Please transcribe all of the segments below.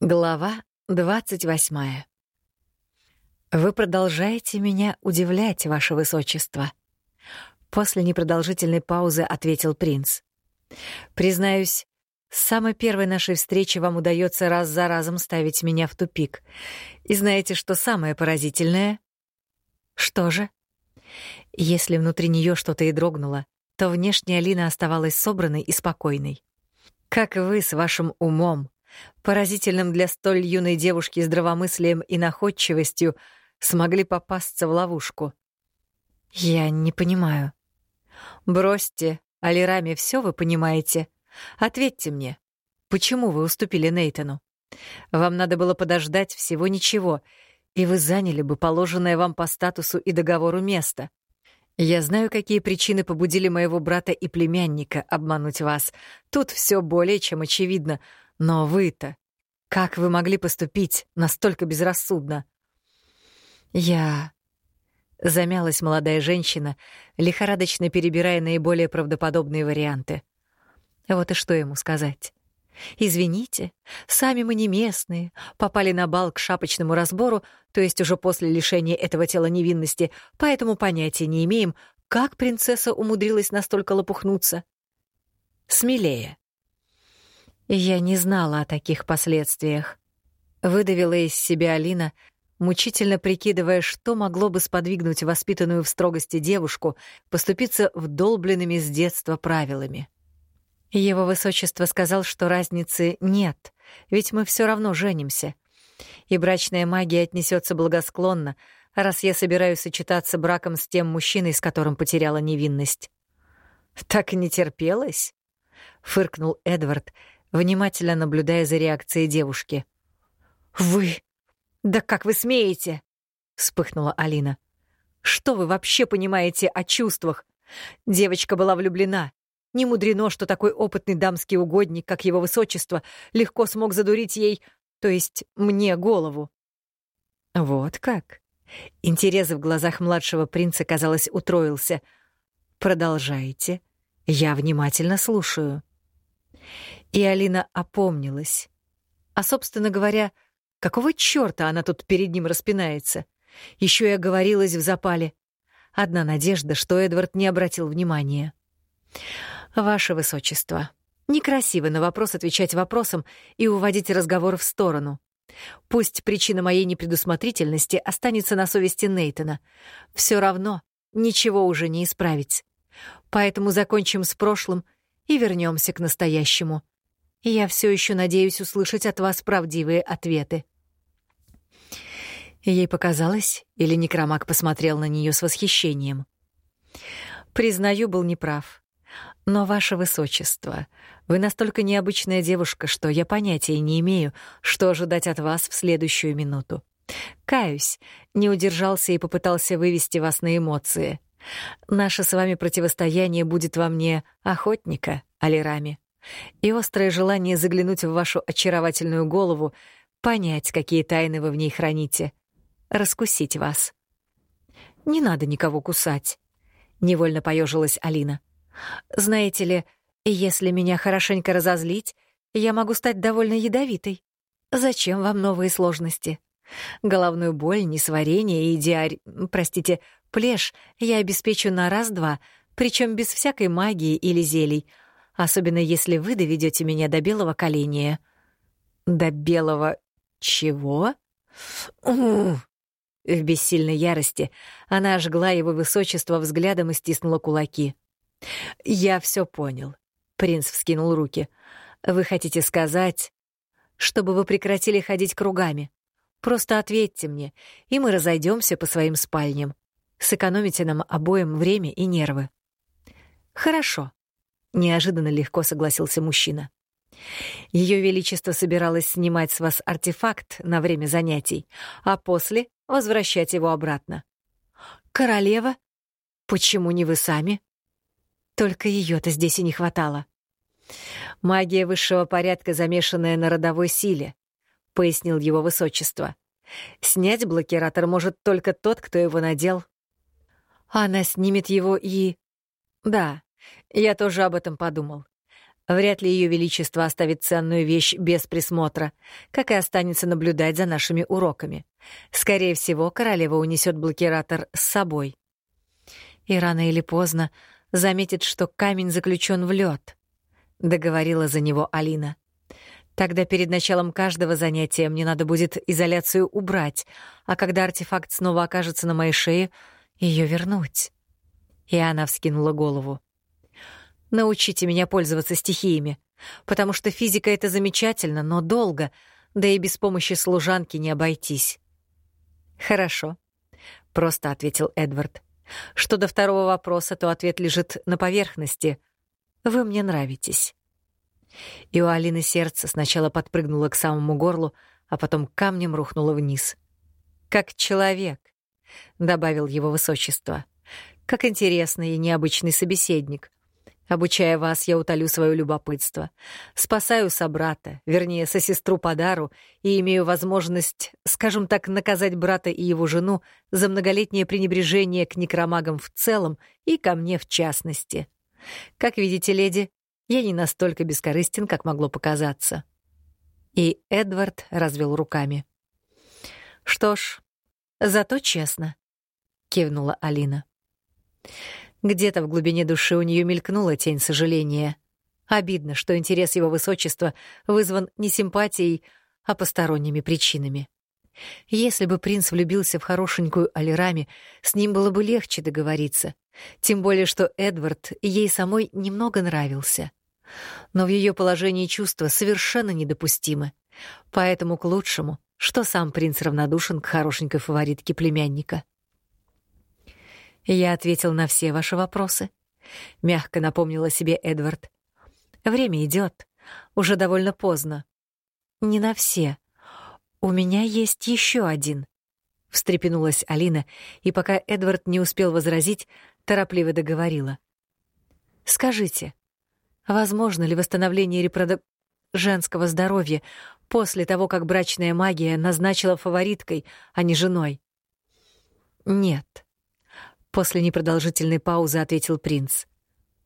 Глава двадцать восьмая. Вы продолжаете меня удивлять, ваше высочество. После непродолжительной паузы ответил принц. Признаюсь, с самой первой нашей встречи вам удается раз за разом ставить меня в тупик. И знаете, что самое поразительное? Что же? Если внутри нее что-то и дрогнуло, то внешне Алина оставалась собранной и спокойной. Как вы с вашим умом, поразительным для столь юной девушки здравомыслием и находчивостью, смогли попасться в ловушку. Я не понимаю. Бросьте, Алирами, все вы понимаете. Ответьте мне, почему вы уступили Нейтану? Вам надо было подождать всего ничего, и вы заняли бы положенное вам по статусу и договору место. Я знаю, какие причины побудили моего брата и племянника обмануть вас. Тут все более чем очевидно, но вы-то... Как вы могли поступить настолько безрассудно? Я... Замялась молодая женщина, лихорадочно перебирая наиболее правдоподобные варианты. Вот и что ему сказать. «Извините, сами мы не местные, попали на бал к шапочному разбору, то есть уже после лишения этого тела невинности, поэтому понятия не имеем, как принцесса умудрилась настолько лопухнуться. Смелее. Я не знала о таких последствиях. Выдавила из себя Алина, мучительно прикидывая, что могло бы сподвигнуть воспитанную в строгости девушку поступиться вдолбленными с детства правилами. Его высочество сказал, что разницы нет, ведь мы все равно женимся. И брачная магия отнесется благосклонно, раз я собираюсь сочетаться браком с тем мужчиной, с которым потеряла невинность. «Так и не терпелось?» — фыркнул Эдвард, внимательно наблюдая за реакцией девушки. «Вы! Да как вы смеете?» — вспыхнула Алина. «Что вы вообще понимаете о чувствах? Девочка была влюблена. Не мудрено, что такой опытный дамский угодник, как его высочество, легко смог задурить ей, то есть мне, голову». «Вот как?» Интерес в глазах младшего принца, казалось, утроился. «Продолжайте. Я внимательно слушаю». И Алина опомнилась. А, собственно говоря, какого чёрта она тут перед ним распинается? Еще и оговорилась в запале. Одна надежда, что Эдвард не обратил внимания. «Ваше высочество, некрасиво на вопрос отвечать вопросом и уводить разговор в сторону. Пусть причина моей непредусмотрительности останется на совести Нейтона. Все равно ничего уже не исправить. Поэтому закончим с прошлым и вернемся к настоящему я все еще надеюсь услышать от вас правдивые ответы. Ей показалось, или Некромак посмотрел на нее с восхищением. Признаю, был неправ. Но, ваше высочество, вы настолько необычная девушка, что я понятия не имею, что ожидать от вас в следующую минуту. Каюсь, не удержался и попытался вывести вас на эмоции. Наше с вами противостояние будет во мне охотника, Алирами и острое желание заглянуть в вашу очаровательную голову, понять, какие тайны вы в ней храните, раскусить вас. Не надо никого кусать, невольно поежилась Алина. Знаете ли, если меня хорошенько разозлить, я могу стать довольно ядовитой. Зачем вам новые сложности? Головную боль, несварение и диарь... Простите, плешь я обеспечу на раз-два, причем без всякой магии или зелий — особенно если вы доведете меня до белого коления. До белого чего? В бессильной ярости она ожгла его высочество взглядом и стиснула кулаки. «Я все понял», — принц вскинул руки. «Вы хотите сказать, чтобы вы прекратили ходить кругами? Просто ответьте мне, и мы разойдемся по своим спальням. Сэкономите нам обоим время и нервы». «Хорошо», Неожиданно легко согласился мужчина. Ее Величество собиралось снимать с вас артефакт на время занятий, а после возвращать его обратно. «Королева? Почему не вы сами?» Только ее-то здесь и не хватало. «Магия высшего порядка, замешанная на родовой силе», — пояснил его высочество. «Снять блокиратор может только тот, кто его надел». «Она снимет его и...» «Да, я тоже об этом подумал. Вряд ли Ее Величество оставит ценную вещь без присмотра, как и останется наблюдать за нашими уроками. Скорее всего, королева унесет блокиратор с собой. И рано или поздно заметит, что камень заключен в лед, договорила за него Алина. Тогда перед началом каждого занятия мне надо будет изоляцию убрать, а когда артефакт снова окажется на моей шее, ее вернуть. И она вскинула голову. Научите меня пользоваться стихиями, потому что физика — это замечательно, но долго, да и без помощи служанки не обойтись». «Хорошо», — просто ответил Эдвард. «Что до второго вопроса, то ответ лежит на поверхности. Вы мне нравитесь». И у Алины сердце сначала подпрыгнуло к самому горлу, а потом камнем рухнуло вниз. «Как человек», — добавил его высочество. «Как интересный и необычный собеседник. Обучая вас, я утолю свое любопытство. Спасаю собрата, вернее, сестру по дару, и имею возможность, скажем так, наказать брата и его жену за многолетнее пренебрежение к некромагам в целом и ко мне в частности. Как видите, леди, я не настолько бескорыстен, как могло показаться. И Эдвард развел руками. «Что ж, зато честно», — кивнула Алина. Где-то в глубине души у нее мелькнула тень сожаления. Обидно, что интерес его высочества вызван не симпатией, а посторонними причинами. Если бы принц влюбился в хорошенькую Алирами, с ним было бы легче договориться. Тем более, что Эдвард ей самой немного нравился. Но в ее положении чувства совершенно недопустимы. Поэтому к лучшему, что сам принц равнодушен к хорошенькой фаворитке племянника. «Я ответил на все ваши вопросы», — мягко напомнила себе Эдвард. «Время идет. Уже довольно поздно». «Не на все. У меня есть еще один», — встрепенулась Алина, и пока Эдвард не успел возразить, торопливо договорила. «Скажите, возможно ли восстановление репродук... женского здоровья после того, как брачная магия назначила фавориткой, а не женой?» «Нет», После непродолжительной паузы ответил принц.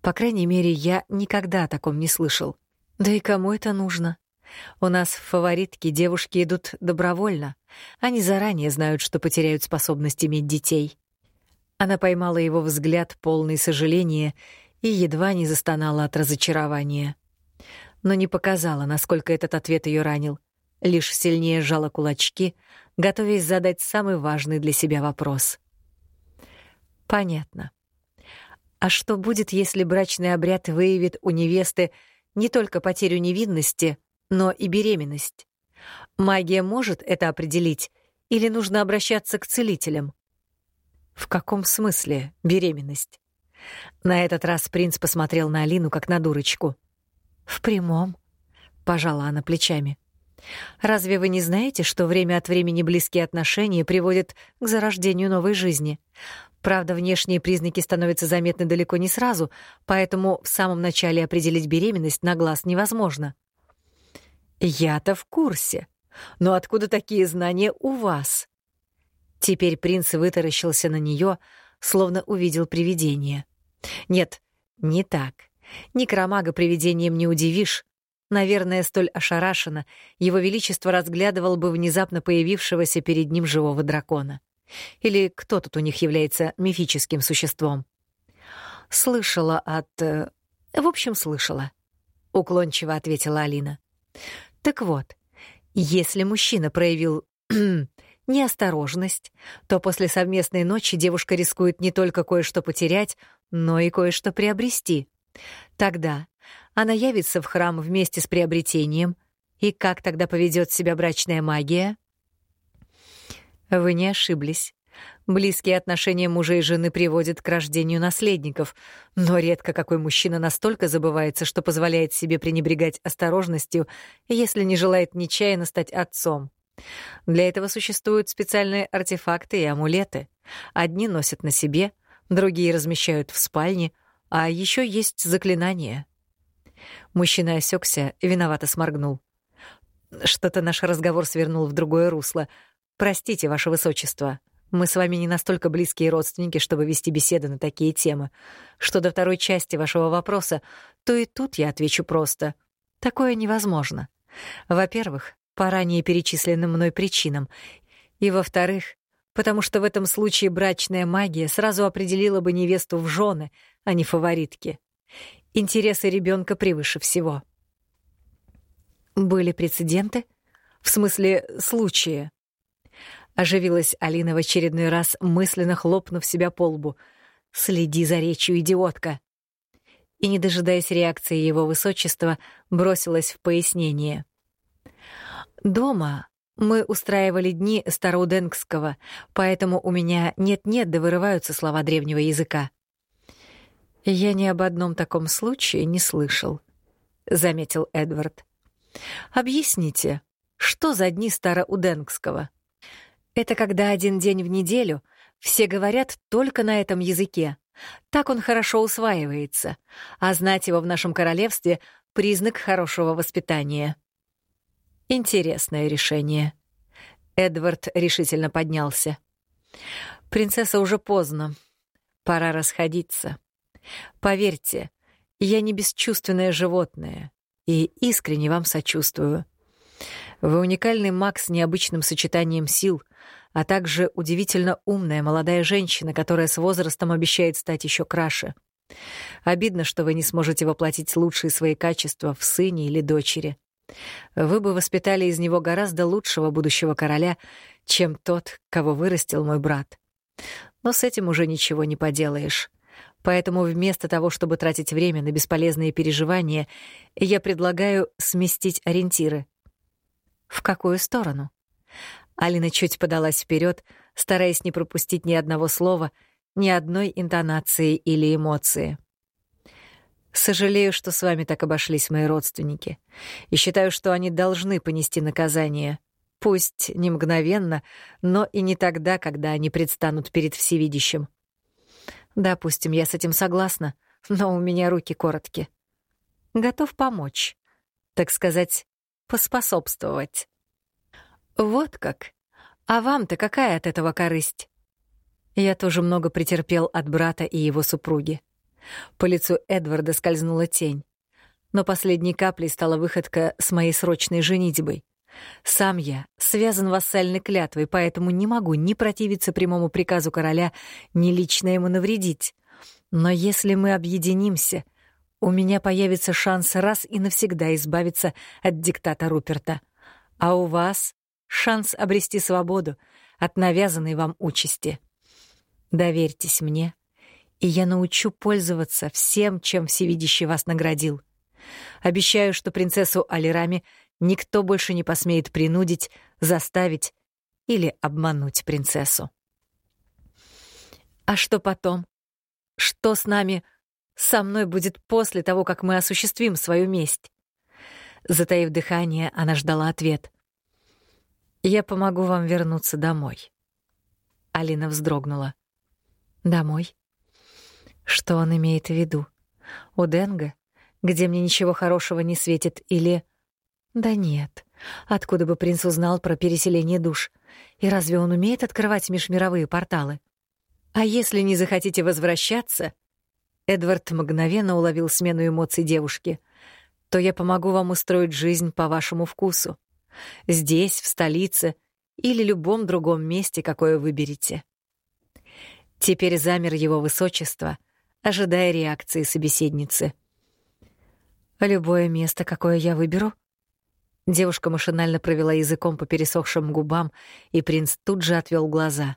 По крайней мере, я никогда о таком не слышал. Да и кому это нужно? У нас в фаворитке девушки идут добровольно. Они заранее знают, что потеряют способность иметь детей. Она поймала его взгляд, полный сожаления, и едва не застонала от разочарования. Но не показала, насколько этот ответ ее ранил. Лишь сильнее сжала кулачки, готовясь задать самый важный для себя вопрос. Понятно. А что будет, если брачный обряд выявит у невесты не только потерю невинности, но и беременность? Магия может это определить или нужно обращаться к целителям? В каком смысле беременность? На этот раз принц посмотрел на Алину как на дурочку. В прямом, пожала она плечами. Разве вы не знаете, что время от времени близкие отношения приводят к зарождению новой жизни? Правда, внешние признаки становятся заметны далеко не сразу, поэтому в самом начале определить беременность на глаз невозможно. Я-то в курсе. Но откуда такие знания у вас? Теперь принц вытаращился на нее, словно увидел привидение. Нет, не так. Некромага привидением не удивишь. Наверное, столь ошарашенно его величество разглядывал бы внезапно появившегося перед ним живого дракона. Или кто тут у них является мифическим существом? Слышала от... Э, в общем, слышала. Уклончиво ответила Алина. Так вот, если мужчина проявил неосторожность, то после совместной ночи девушка рискует не только кое-что потерять, но и кое-что приобрести. Тогда она явится в храм вместе с приобретением, и как тогда поведет себя брачная магия? Вы не ошиблись. Близкие отношения мужа и жены приводят к рождению наследников, но редко какой мужчина настолько забывается, что позволяет себе пренебрегать осторожностью, если не желает нечаянно стать отцом. Для этого существуют специальные артефакты и амулеты. Одни носят на себе, другие размещают в спальне, а еще есть заклинания. Мужчина осекся, виновато сморгнул. Что-то наш разговор свернул в другое русло. Простите, ваше высочество. Мы с вами не настолько близкие родственники, чтобы вести беседы на такие темы. Что до второй части вашего вопроса, то и тут я отвечу просто. Такое невозможно. Во-первых, по ранее перечисленным мной причинам. И во-вторых, потому что в этом случае брачная магия сразу определила бы невесту в жены, а не фаворитки. Интересы ребенка превыше всего. Были прецеденты? В смысле, случаи? Оживилась Алина в очередной раз, мысленно хлопнув себя по лбу. «Следи за речью, идиотка!» И, не дожидаясь реакции его высочества, бросилась в пояснение. «Дома мы устраивали дни староуденгского, поэтому у меня нет-нет да вырываются слова древнего языка. «Я ни об одном таком случае не слышал», — заметил Эдвард. «Объясните, что за дни староуденгского?» «Это когда один день в неделю все говорят только на этом языке. Так он хорошо усваивается, а знать его в нашем королевстве — признак хорошего воспитания». «Интересное решение». Эдвард решительно поднялся. «Принцесса уже поздно. Пора расходиться». Поверьте, я не бесчувственное животное и искренне вам сочувствую. Вы уникальный маг с необычным сочетанием сил, а также удивительно умная молодая женщина, которая с возрастом обещает стать еще краше. Обидно, что вы не сможете воплотить лучшие свои качества в сыне или дочери. Вы бы воспитали из него гораздо лучшего будущего короля, чем тот, кого вырастил мой брат. Но с этим уже ничего не поделаешь. Поэтому вместо того, чтобы тратить время на бесполезные переживания, я предлагаю сместить ориентиры. В какую сторону? Алина чуть подалась вперед, стараясь не пропустить ни одного слова, ни одной интонации или эмоции. Сожалею, что с вами так обошлись мои родственники, и считаю, что они должны понести наказание. Пусть не мгновенно, но и не тогда, когда они предстанут перед всевидящим. Допустим, я с этим согласна, но у меня руки короткие. Готов помочь, так сказать, поспособствовать. Вот как. А вам-то какая от этого корысть? Я тоже много претерпел от брата и его супруги. По лицу Эдварда скользнула тень. Но последней каплей стала выходка с моей срочной женитьбой. Сам я связан вассальной клятвой, поэтому не могу ни противиться прямому приказу короля, ни лично ему навредить. Но если мы объединимся, у меня появится шанс раз и навсегда избавиться от диктата Руперта. А у вас шанс обрести свободу от навязанной вам участи. Доверьтесь мне, и я научу пользоваться всем, чем Всевидящий вас наградил. Обещаю, что принцессу Алирами Никто больше не посмеет принудить, заставить или обмануть принцессу. А что потом? Что с нами, со мной будет после того, как мы осуществим свою месть? Затаив дыхание, она ждала ответ. «Я помогу вам вернуться домой». Алина вздрогнула. «Домой?» Что он имеет в виду? У Денга, где мне ничего хорошего не светит, или... Да нет. Откуда бы принц узнал про переселение душ? И разве он умеет открывать межмировые порталы? А если не захотите возвращаться, Эдвард мгновенно уловил смену эмоций девушки, то я помогу вам устроить жизнь по вашему вкусу. Здесь, в столице или любом другом месте, какое выберете. Теперь замер его высочество, ожидая реакции собеседницы. «Любое место, какое я выберу?» Девушка машинально провела языком по пересохшим губам, и принц тут же отвел глаза.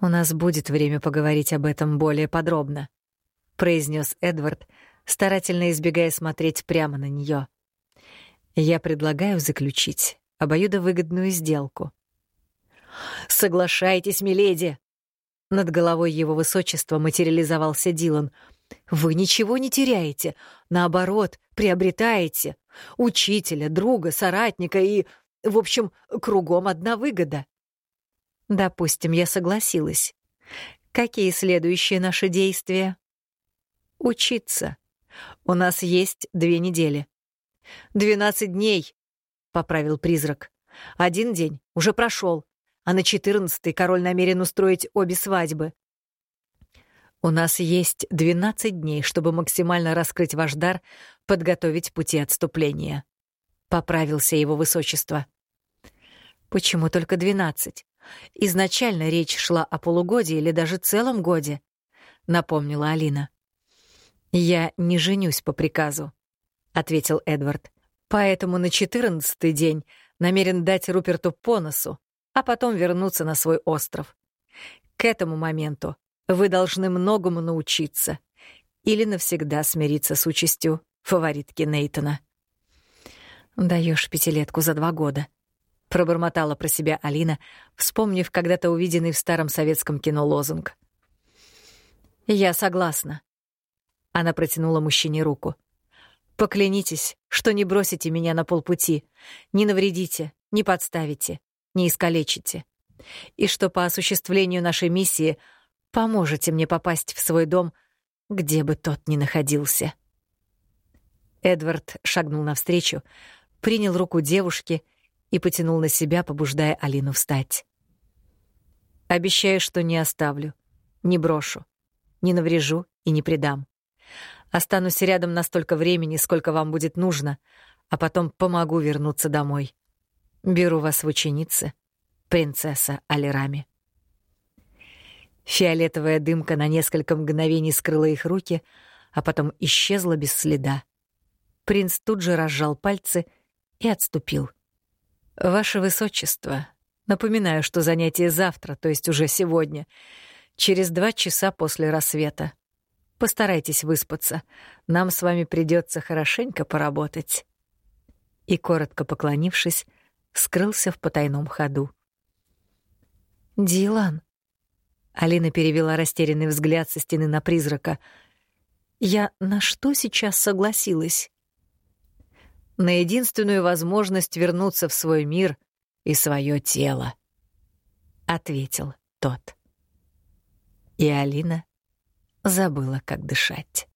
«У нас будет время поговорить об этом более подробно», — произнес Эдвард, старательно избегая смотреть прямо на нее. «Я предлагаю заключить обоюдовыгодную сделку». «Соглашайтесь, миледи!» Над головой его высочества материализовался Дилан. «Вы ничего не теряете, наоборот, приобретаете учителя, друга, соратника и, в общем, кругом одна выгода. Допустим, я согласилась. Какие следующие наши действия? Учиться. У нас есть две недели. «Двенадцать дней», — поправил призрак. «Один день уже прошел, а на четырнадцатый король намерен устроить обе свадьбы. У нас есть 12 дней, чтобы максимально раскрыть ваш дар, подготовить пути отступления. Поправился его высочество. Почему только 12? Изначально речь шла о полугодии или даже целом годе, напомнила Алина. Я не женюсь по приказу, ответил Эдвард. Поэтому на четырнадцатый день намерен дать Руперту по носу, а потом вернуться на свой остров. К этому моменту вы должны многому научиться или навсегда смириться с участью фаворитки Нейтона. Даешь пятилетку за два года, пробормотала про себя Алина, вспомнив когда-то увиденный в старом советском кино лозунг. Я согласна. Она протянула мужчине руку. Поклянитесь, что не бросите меня на полпути, не навредите, не подставите, не искалечите, и что по осуществлению нашей миссии — поможете мне попасть в свой дом, где бы тот ни находился. Эдвард шагнул навстречу, принял руку девушки и потянул на себя, побуждая Алину встать. «Обещаю, что не оставлю, не брошу, не наврежу и не предам. Останусь рядом настолько времени, сколько вам будет нужно, а потом помогу вернуться домой. Беру вас в ученицы, принцесса Алирами». Фиолетовая дымка на несколько мгновений скрыла их руки, а потом исчезла без следа. Принц тут же разжал пальцы и отступил. «Ваше Высочество, напоминаю, что занятие завтра, то есть уже сегодня, через два часа после рассвета. Постарайтесь выспаться. Нам с вами придется хорошенько поработать». И, коротко поклонившись, скрылся в потайном ходу. «Дилан», Алина перевела растерянный взгляд со стены на призрака. «Я на что сейчас согласилась?» «На единственную возможность вернуться в свой мир и свое тело», — ответил тот. И Алина забыла, как дышать.